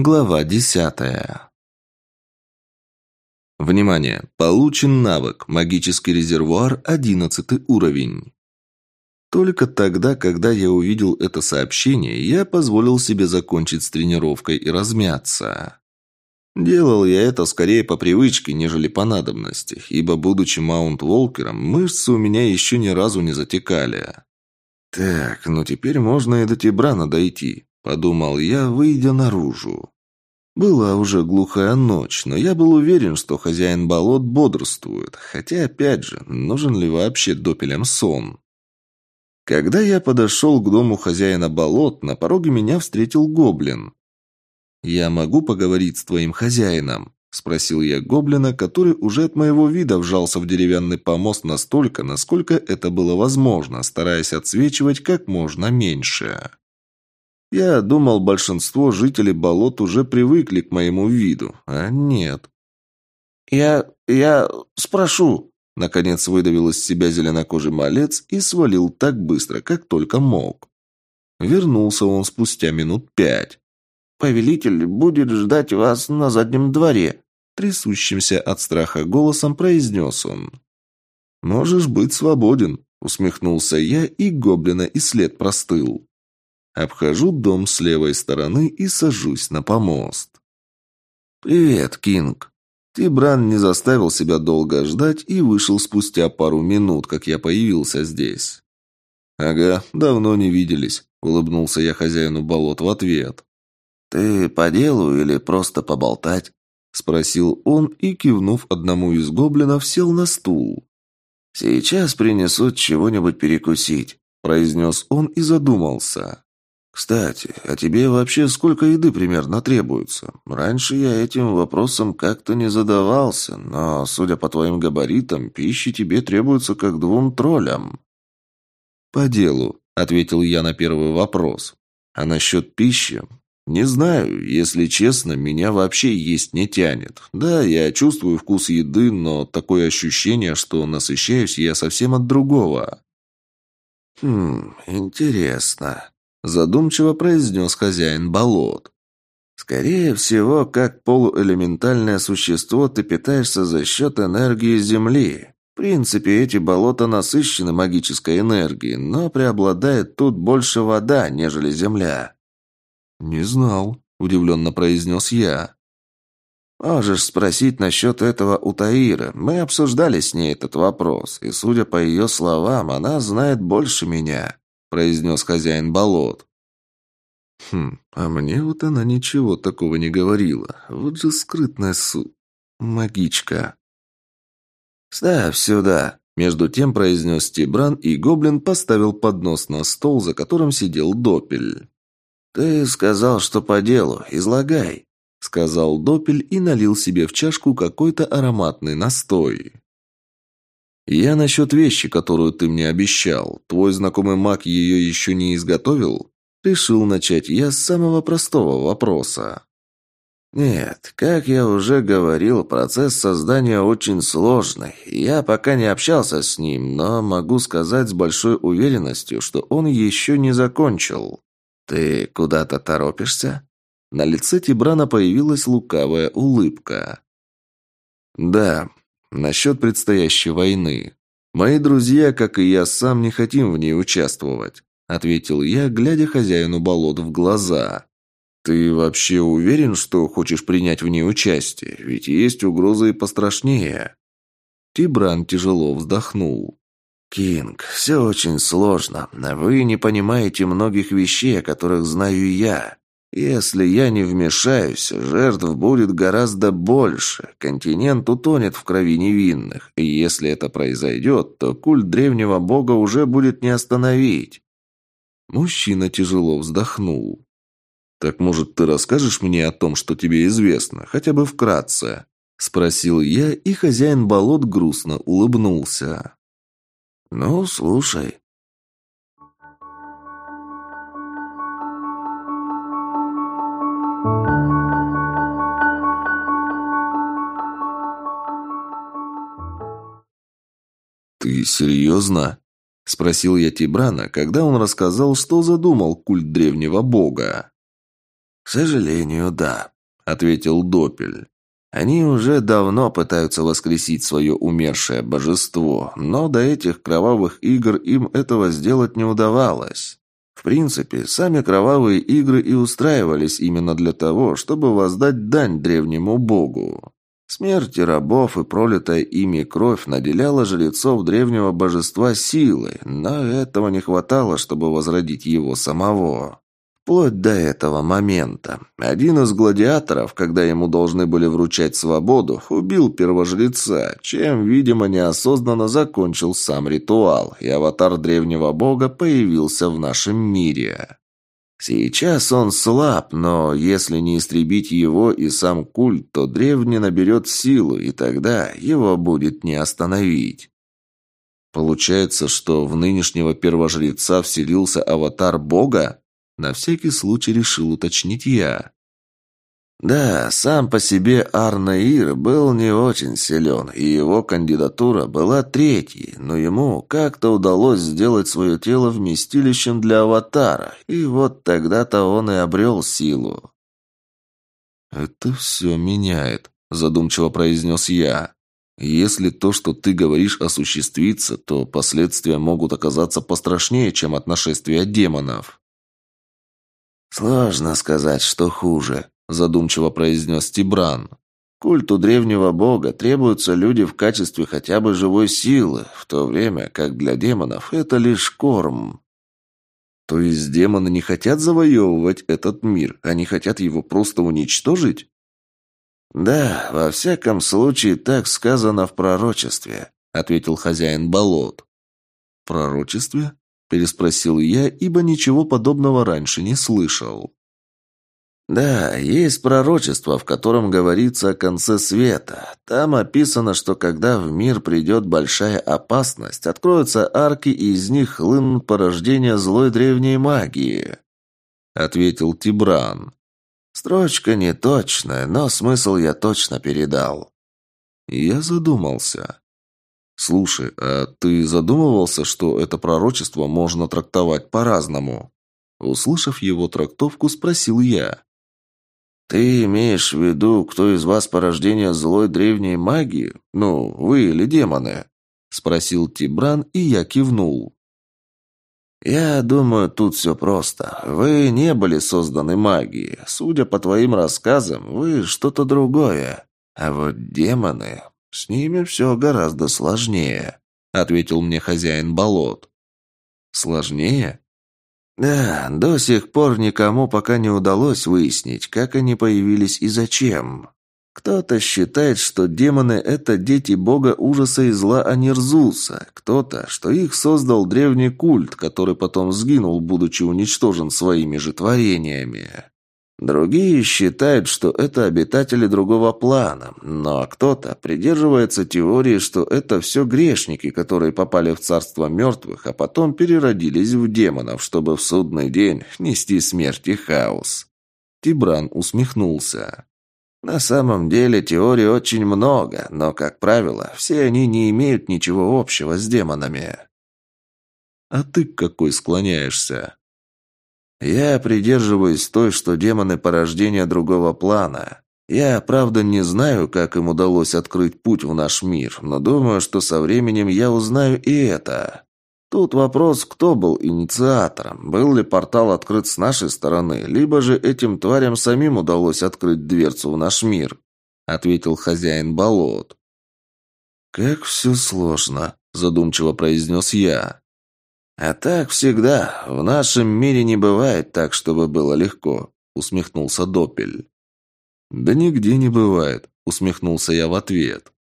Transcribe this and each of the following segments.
Глава десятая. Внимание! Получен навык «Магический резервуар» 11 уровень. Только тогда, когда я увидел это сообщение, я позволил себе закончить с тренировкой и размяться. Делал я это скорее по привычке, нежели по надобности, ибо, будучи маунт-волкером, мышцы у меня еще ни разу не затекали. Так, ну теперь можно и до Тибрана дойти. – подумал я, выйдя наружу. Была уже глухая ночь, но я был уверен, что хозяин болот бодрствует, хотя, опять же, нужен ли вообще допелям сон? Когда я подошел к дому хозяина болот, на пороге меня встретил гоблин. «Я могу поговорить с твоим хозяином?» – спросил я гоблина, который уже от моего вида вжался в деревянный помост настолько, насколько это было возможно, стараясь отсвечивать как можно меньше. Я думал, большинство жителей болот уже привыкли к моему виду, а нет. «Я... я... спрошу», — наконец выдавил из себя зеленокожий малец и свалил так быстро, как только мог. Вернулся он спустя минут пять. «Повелитель будет ждать вас на заднем дворе», — трясущимся от страха голосом произнес он. «Можешь быть свободен», — усмехнулся я, и гоблина и след простыл. Обхожу дом с левой стороны и сажусь на помост. «Привет, Кинг!» Тибран не заставил себя долго ждать и вышел спустя пару минут, как я появился здесь. «Ага, давно не виделись», — улыбнулся я хозяину болот в ответ. «Ты по делу или просто поболтать?» — спросил он и, кивнув одному из гоблинов, сел на стул. «Сейчас принесут чего-нибудь перекусить», — произнес он и задумался. «Кстати, а тебе вообще сколько еды примерно требуется? Раньше я этим вопросом как-то не задавался, но, судя по твоим габаритам, пищи тебе требуется как двум троллям». «По делу», — ответил я на первый вопрос. «А насчет пищи? Не знаю, если честно, меня вообще есть не тянет. Да, я чувствую вкус еды, но такое ощущение, что насыщаюсь я совсем от другого». «Хм, интересно», задумчиво произнес хозяин болот. «Скорее всего, как полуэлементальное существо ты питаешься за счет энергии Земли. В принципе, эти болота насыщены магической энергией, но преобладает тут больше вода, нежели Земля». «Не знал», — удивленно произнес я. «Можешь спросить насчет этого у Таира. Мы обсуждали с ней этот вопрос, и, судя по ее словам, она знает больше меня. – произнес хозяин болот. «Хм, а мне вот она ничего такого не говорила. Вот же скрытная су... магичка». «Ставь сюда», – между тем произнес Тибран, и гоблин поставил поднос на стол, за которым сидел Допель. «Ты сказал, что по делу. Излагай», – сказал Допель и налил себе в чашку какой-то ароматный настой. «Я насчет вещи, которую ты мне обещал. Твой знакомый маг ее еще не изготовил?» Решил начать я с самого простого вопроса. «Нет, как я уже говорил, процесс создания очень сложный. Я пока не общался с ним, но могу сказать с большой уверенностью, что он еще не закончил. Ты куда-то торопишься?» На лице Тибрана появилась лукавая улыбка. «Да, Насчет предстоящей войны. Мои друзья, как и я сам, не хотим в ней участвовать», ответил я, глядя хозяину болот в глаза. «Ты вообще уверен, что хочешь принять в ней участие? Ведь есть угрозы и пострашнее». Тибран тяжело вздохнул. «Кинг, все очень сложно. Вы не понимаете многих вещей, о которых знаю я. Если я не вмешаюсь, жертв будет гораздо больше. Континент утонет в крови невинных. И если это произойдет, то культ древнего бога уже будет не остановить. Мужчина тяжело вздохнул. «Так, может, ты расскажешь мне о том, что тебе известно, хотя бы вкратце?» Спросил я, и хозяин болот грустно улыбнулся. «Ну, слушай, «Ты серьезно?» – спросил я Тибрана, когда он рассказал, что задумал культ древнего бога. «К сожалению, да», — ответил Допель. «Они уже давно пытаются воскресить свое умершее божество, но до этих кровавых игр им этого сделать не удавалось. В принципе, сами кровавые игры и устраивались именно для того, чтобы воздать дань древнему богу. Смерти рабов и пролитая ими кровь наделяла жрецов древнего божества силой, но этого не хватало, чтобы возродить его самого. Вплоть до этого момента. Один из гладиаторов, когда ему должны были вручать свободу, убил первожреца, чем, видимо, неосознанно закончил сам ритуал, и аватар древнего бога появился в нашем мире. Сейчас он слаб, но если не истребить его и сам культ, то древний наберет силу, и тогда его будет не остановить. Получается, что в нынешнего первожреца вселился аватар бога? На всякий случай решил уточнить я. Да, сам по себе Арнаир был не очень силен, и его кандидатура была третьей, но ему как-то удалось сделать свое тело вместилищем для аватара, и вот тогда-то он и обрел силу. «Это все меняет», – задумчиво произнес я. «Если то, что ты говоришь, осуществится, то последствия могут оказаться пострашнее, чем от нашествия демонов». «Сложно сказать, что хуже», – задумчиво произнес Тибран. «Культу древнего бога требуются люди в качестве хотя бы живой силы, в то время как для демонов это лишь корм». «То есть демоны не хотят завоевывать этот мир, они хотят его просто уничтожить?» «Да, во всяком случае, так сказано в пророчестве», — ответил хозяин болот. «Пророчестве?» – переспросил я, ибо ничего подобного раньше не слышал. Да, есть пророчество, в котором говорится о конце света. Там описано, что когда в мир придет большая опасность, откроются арки, и из них хлынут порождения злой древней магии. Ответил Тибран. Строчка не точная, но смысл я точно передал. Я задумался. «Слушай, а ты задумывался, что это пророчество можно трактовать по-разному?» Услышав его трактовку, спросил я. «Ты имеешь в виду, кто из вас порождение злой древней магии? Ну, вы или демоны?» Спросил Тибран, и я кивнул. «Я думаю, тут все просто. Вы не были созданы магией. Судя по твоим рассказам, вы что-то другое. А вот демоны... С ними все гораздо сложнее», — ответил мне хозяин болот. «Сложнее?» Да, до сих пор никому пока не удалось выяснить, как они появились и зачем. Кто-то считает, что демоны – это дети бога ужаса и зла Анирзуса, кто-то, что их создал древний культ, который потом сгинул, будучи уничтожен своими же творениями. Другие считают, что это обитатели другого плана, но кто-то придерживается теории, что это все грешники, которые попали в царство мертвых, а потом переродились в демонов, чтобы в судный день нести смерть и хаос. Тибран усмехнулся. На самом деле теорий очень много, но, как правило, все они не имеют ничего общего с демонами. «А ты к какой склоняешься?» Я придерживаюсь той, что демоны порождения другого плана. Я, правда, не знаю, как им удалось открыть путь в наш мир, но думаю, что со временем я узнаю и это. Тут вопрос, кто был инициатором. Был ли портал открыт с нашей стороны, либо же этим тварям самим удалось открыть дверцу в наш мир, ответил хозяин болот. Как все сложно, задумчиво произнес я. «А так всегда. В нашем мире не бывает так, чтобы было легко», — усмехнулся Допель. «Да нигде не бывает», — усмехнулся я в ответ.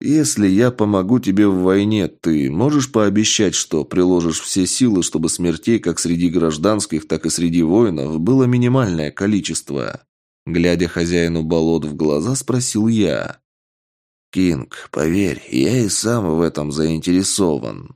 «Если я помогу тебе в войне, ты можешь пообещать, что приложишь все силы, чтобы смертей как среди гражданских, так и среди воинов было минимальное количество?» Глядя хозяину болот в глаза, спросил я. «Кинг, поверь, я и сам в этом заинтересован.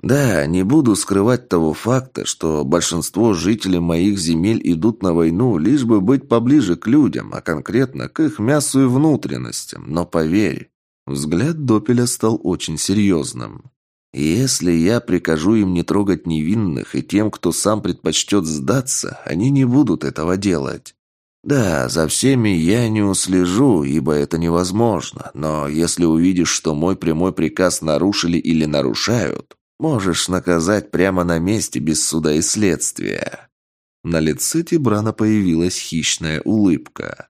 Да, не буду скрывать того факта, что большинство жителей моих земель идут на войну, лишь бы быть поближе к людям, а конкретно к их мясу и внутренностям. Но поверь, взгляд Допеля стал очень серьезным. Если я прикажу им не трогать невинных и тем, кто сам предпочтет сдаться, они не будут этого делать. Да, за всеми я не услежу, ибо это невозможно, но если увидишь, что мой прямой приказ нарушили или нарушают, можешь наказать прямо на месте без суда и следствия». На лице Тибрана появилась хищная улыбка.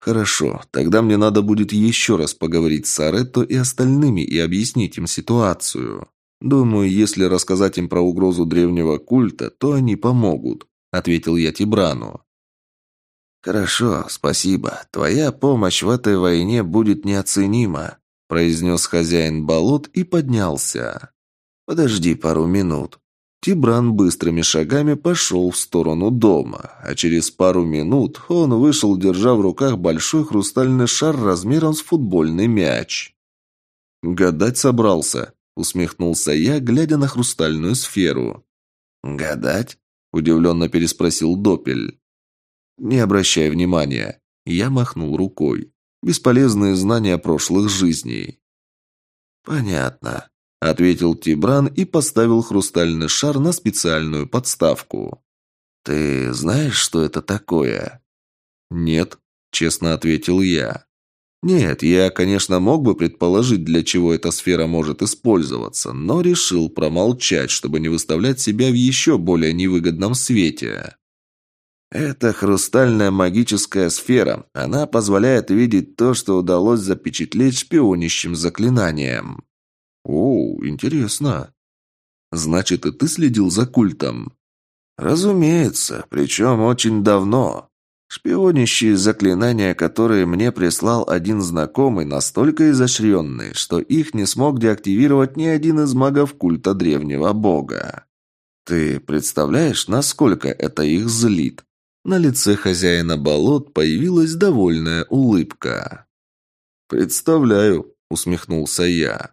«Хорошо, тогда мне надо будет еще раз поговорить с Аретто и остальными и объяснить им ситуацию. Думаю, если рассказать им про угрозу древнего культа, то они помогут», — ответил я Тибрану. «Хорошо, спасибо. Твоя помощь в этой войне будет неоценима», – произнес хозяин болот и поднялся. «Подожди пару минут». Тибран быстрыми шагами пошел в сторону дома, а через пару минут он вышел, держа в руках большой хрустальный шар размером с футбольный мяч. «Гадать собрался», – усмехнулся я, глядя на хрустальную сферу. «Гадать?» – удивленно переспросил Допель. Не обращай внимания. Я махнул рукой. Бесполезные знания прошлых жизней. Понятно, ответил Тибран и поставил хрустальный шар на специальную подставку. Ты знаешь, что это такое? Нет, честно ответил я. Нет, я, конечно, мог бы предположить, для чего эта сфера может использоваться, но решил промолчать, чтобы не выставлять себя в еще более невыгодном свете. Это хрустальная магическая сфера. Она позволяет видеть то, что удалось запечатлеть шпионящим заклинанием. О, интересно. Значит, и ты следил за культом? Разумеется, причем очень давно. Шпионящие заклинания, которые мне прислал один знакомый, настолько изощренные, что их не смог деактивировать ни один из магов культа древнего бога. Ты представляешь, насколько это их злит? На лице хозяина болот появилась довольная улыбка. «Представляю», — усмехнулся я.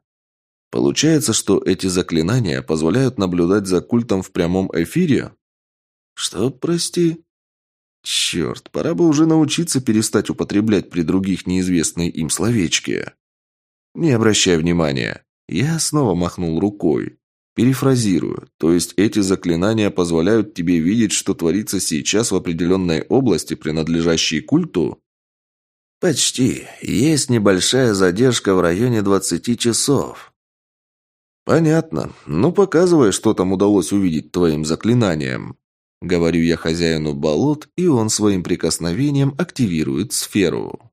«Получается, что эти заклинания позволяют наблюдать за культом в прямом эфире?» «Что, прости?» «Черт, пора бы уже научиться перестать употреблять при других неизвестные им словечки». «Не обращай внимания». Я снова махнул рукой. Перефразирую, то есть эти заклинания позволяют тебе видеть, что творится сейчас в определенной области, принадлежащей культу? Почти. Есть небольшая задержка в районе 20 часов. Понятно. Ну, показывай, что там удалось увидеть твоим заклинанием. Говорю я хозяину болот, и он своим прикосновением активирует сферу.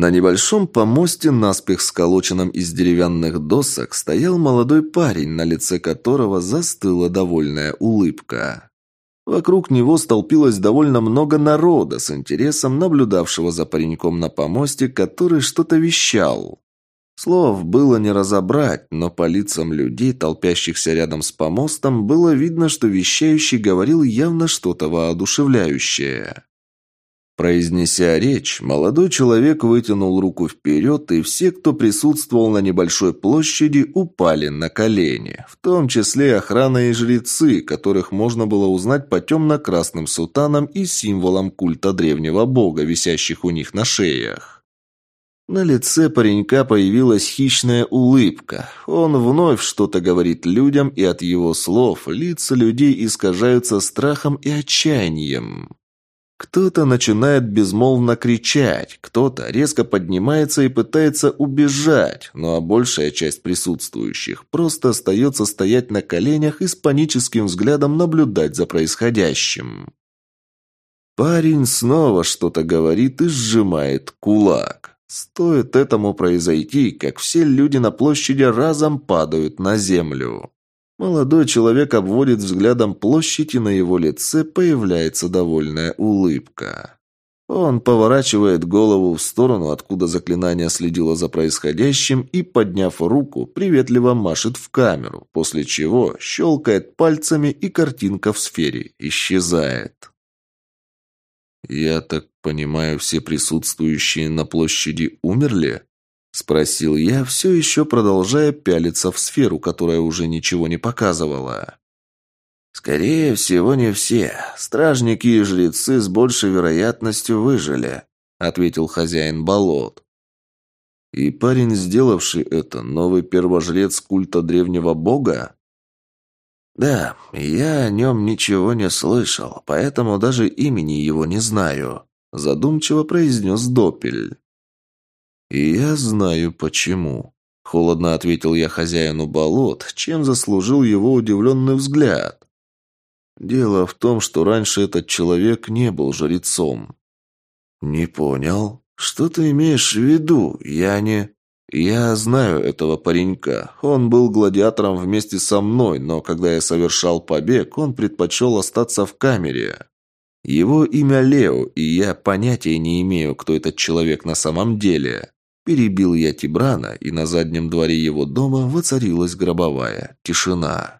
На небольшом помосте, наспех сколоченном из деревянных досок, стоял молодой парень, на лице которого застыла довольная улыбка. Вокруг него столпилось довольно много народа, с интересом наблюдавшего за пареньком на помосте, который что-то вещал. Слов было не разобрать, но по лицам людей, толпящихся рядом с помостом, было видно, что вещающий говорил явно что-то воодушевляющее. Произнеся речь, молодой человек вытянул руку вперед, и все, кто присутствовал на небольшой площади, упали на колени, в том числе охрана и жрецы, которых можно было узнать по темно-красным сутанам и символам культа древнего бога, висящих у них на шеях. На лице паренька появилась хищная улыбка. Он вновь что-то говорит людям, и от его слов лица людей искажаются страхом и отчаянием. Кто-то начинает безмолвно кричать, кто-то резко поднимается и пытается убежать, ну а большая часть присутствующих просто остается стоять на коленях и с паническим взглядом наблюдать за происходящим. Парень снова что-то говорит и сжимает кулак. Стоит этому произойти, как все люди на площади разом падают на землю. Молодой человек обводит взглядом площадь, и на его лице появляется довольная улыбка. Он поворачивает голову в сторону, откуда заклинание следило за происходящим, и, подняв руку, приветливо машет в камеру, после чего щелкает пальцами, и картинка в сфере исчезает. «Я так понимаю, все присутствующие на площади умерли?» Спросил я, все еще продолжая пялиться в сферу, которая уже ничего не показывала. «Скорее всего, не все. Стражники и жрецы с большей вероятностью выжили», — ответил хозяин болот. И парень, сделавший это, новый первожрец культа древнего бога? Да, я о нем ничего не слышал, поэтому даже имени его не знаю, задумчиво произнес Допель. И я знаю почему. Холодно ответил я хозяину болот, чем заслужил его удивленный взгляд. Дело в том, что раньше этот человек не был жрецом. «Не понял. Что ты имеешь в виду? Я не...» «Я знаю этого паренька. Он был гладиатором вместе со мной, но когда я совершал побег, он предпочел остаться в камере. Его имя Лео, и я понятия не имею, кто этот человек на самом деле». Перебил я Тибрана, и на заднем дворе его дома воцарилась гробовая тишина.